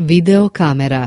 Videokamera